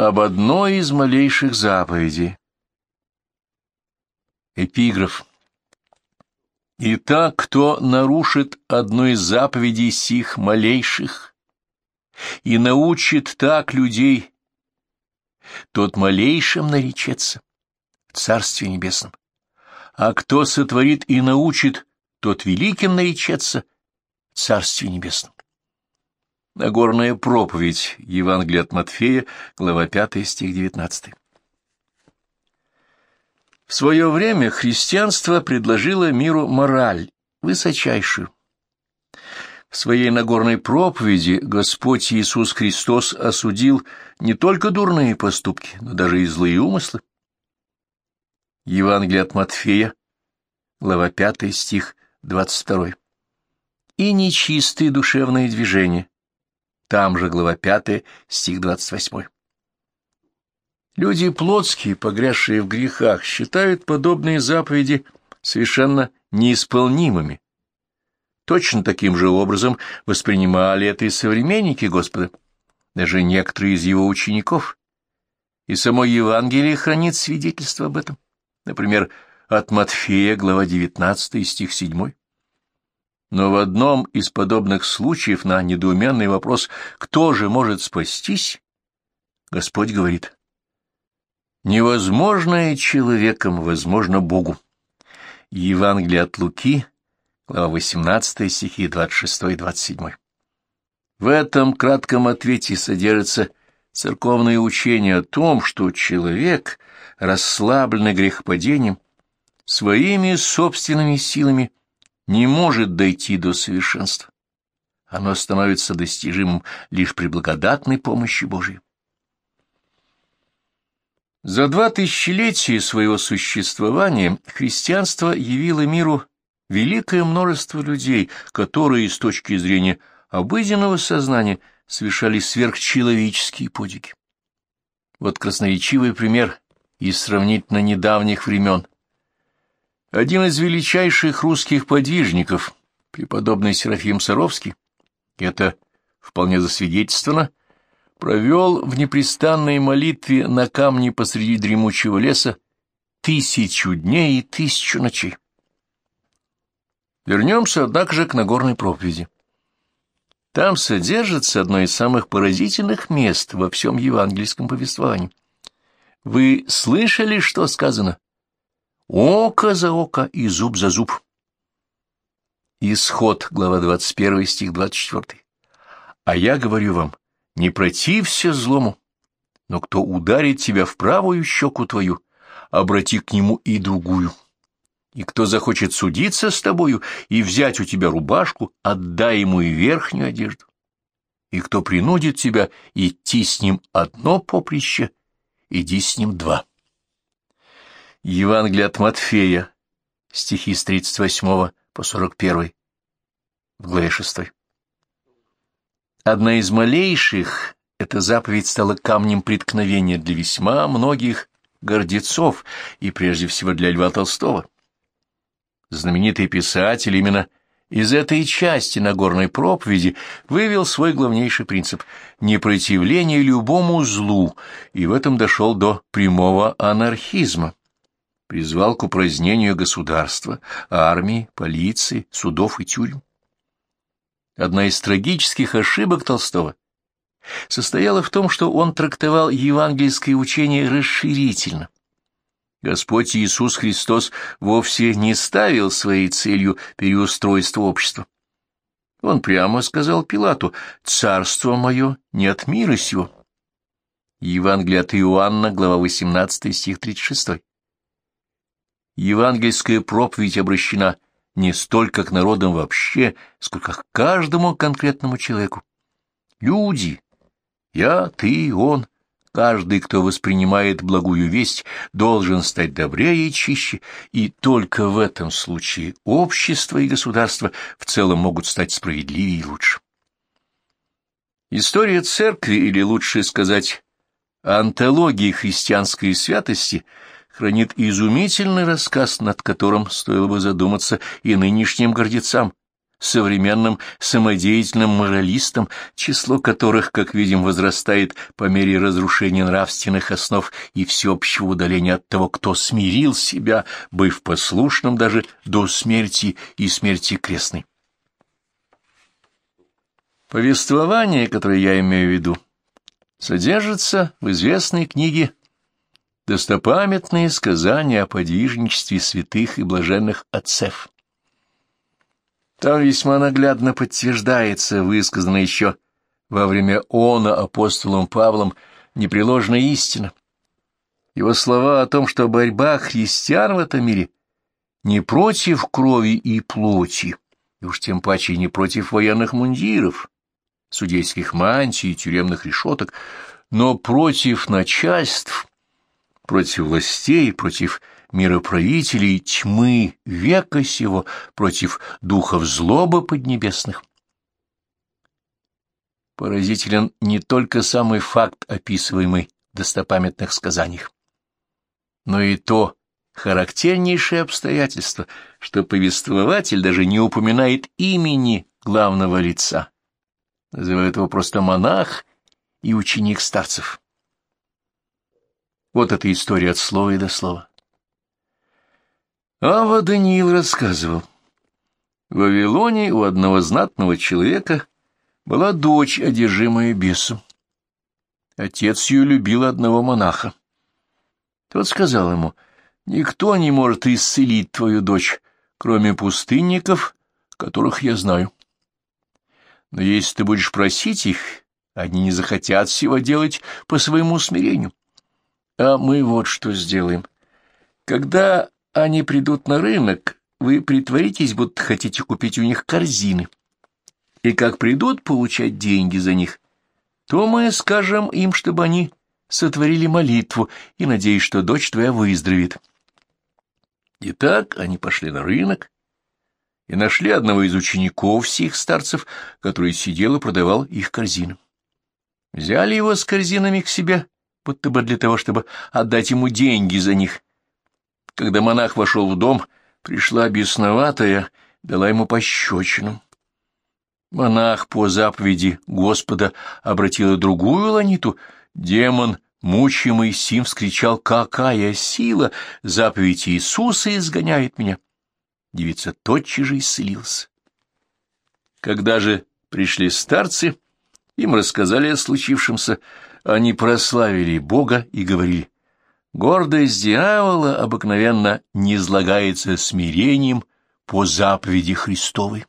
Об одной из малейших заповедей. Эпиграф. Итак, кто нарушит одну из заповедей сих малейших и научит так людей, тот малейшим наречется в Царстве Небесном. А кто сотворит и научит, тот великим наречется в Царстве Небесном. Нагорная проповедь, Евангелие от Матфея, глава 5, стих 19. В свое время христианство предложило миру мораль, высочайшую. В своей Нагорной проповеди Господь Иисус Христос осудил не только дурные поступки, но даже и злые умыслы. Евангелие от Матфея, глава 5, стих 22. И нечистые душевные движения, там же глава 5, стих 28. Люди плотские, погрязшие в грехах, считают подобные заповеди совершенно неисполнимыми. Точно таким же образом воспринимали это и современники Господа, даже некоторые из его учеников. И само Евангелие хранит свидетельство об этом. Например, от Матфея, глава 19, стих 7. Но в одном из подобных случаев на недоуменный вопрос «Кто же может спастись?» Господь говорит «Невозможное человеком возможно Богу». Евангелие от Луки, глава 18, стихи 26 и 27. В этом кратком ответе содержится церковное учение о том, что человек, расслабленный грехопадением, своими собственными силами не может дойти до совершенства. Оно становится достижимым лишь при благодатной помощи Божией. За два тысячелетия своего существования христианство явило миру великое множество людей, которые с точки зрения обыденного сознания совершали сверхчеловеческие подвиги. Вот красноречивый пример из сравнительно недавних времен – один из величайших русских подвижников, преподобный Серафим Саровский, это вполне засвидетельствовано, провел в непрестанной молитве на камне посреди дремучего леса тысячу дней и тысячу ночей. Вернемся, однако же, к Нагорной проповеди. Там содержится одно из самых поразительных мест во всем евангельском повествовании. Вы слышали, что сказано? Око за око и зуб за зуб. Исход, глава 21, стих 24. А я говорю вам, не протився злому, но кто ударит тебя в правую щеку твою, обрати к нему и другую. И кто захочет судиться с тобою и взять у тебя рубашку, отдай ему и верхнюю одежду. И кто принудит тебя идти с ним одно поприще, иди с ним два. Евангелие от Матфея, стихи с 38 по 41, в главе 6. Одна из малейших, эта заповедь стала камнем преткновения для весьма многих гордецов и прежде всего для Льва Толстого. Знаменитый писатель именно из этой части Нагорной проповеди вывел свой главнейший принцип – непротивление любому злу, и в этом дошел до прямого анархизма призвал к упразднению государства, армии, полиции, судов и тюрем. Одна из трагических ошибок Толстого состояла в том, что он трактовал евангельское учение расширительно. Господь Иисус Христос вовсе не ставил своей целью переустройство общества. Он прямо сказал Пилату, «Царство мое не от мира сего». Евангелие от Иоанна, глава 18, стих 36 евангельская проповедь обращена не столько к народам вообще, сколько к каждому конкретному человеку. Люди, я, ты, он, каждый, кто воспринимает благую весть, должен стать добрее и чище, и только в этом случае общество и государство в целом могут стать справедливее и лучше. История церкви, или лучше сказать, антологии христианской святости – хранит изумительный рассказ, над которым стоило бы задуматься и нынешним гордецам, современным самодеятельным моралистам, число которых, как видим, возрастает по мере разрушения нравственных основ и всеобщего удаления от того, кто смирил себя, быв послушным даже до смерти и смерти крестной. Повествование, которое я имею в виду, содержится в известной книге «Достопамятные сказания о подвижничестве святых и блаженных отцев». Там весьма наглядно подтверждается высказанная еще во время она апостолом Павлом непреложная истина. Его слова о том, что борьба христиан в этом мире не против крови и плоти, и уж тем паче не против военных мундиров, судейских мантий и тюремных решеток, но против начальств, против властей, против мироправителей тьмы века сего против духов злобы поднебесных. Поразителен не только самый факт, описываемый в достопамятных сказаниях, но и то характернейшее обстоятельство, что повествователь даже не упоминает имени главного лица, называет его просто монах и ученик старцев. Вот эта история от слова и до слова. Ава Даниил рассказывал. В Вавилоне у одного знатного человека была дочь, одержимая бесом. Отец ее любил одного монаха. Тот сказал ему, «Никто не может исцелить твою дочь, кроме пустынников, которых я знаю. Но если ты будешь просить их, они не захотят всего делать по своему смирению. А мы вот что сделаем. Когда они придут на рынок, вы притворитесь, будто хотите купить у них корзины. И как придут получать деньги за них, то мы скажем им, чтобы они сотворили молитву и надеюсь, что дочь твоя выздоровеет. Итак, они пошли на рынок и нашли одного из учеников всех старцев, который сидел и продавал их корзины. Взяли его с корзинами к себе, будто бы для того, чтобы отдать ему деньги за них, когда монах вошел в дом, пришла бесноватая, дала ему пощечину. Монах по заповеди Господа обратила другую ланиту. Демон, мучимый сим, вскричал «Какая сила! Заповедь Иисуса изгоняет меня!» Девица тотчас же исцелилась. Когда же пришли старцы, им рассказали о случившемся, они прославили Бога и говорили Гордость дьявола обыкновенно не излагается смирением по заповеди Христовой.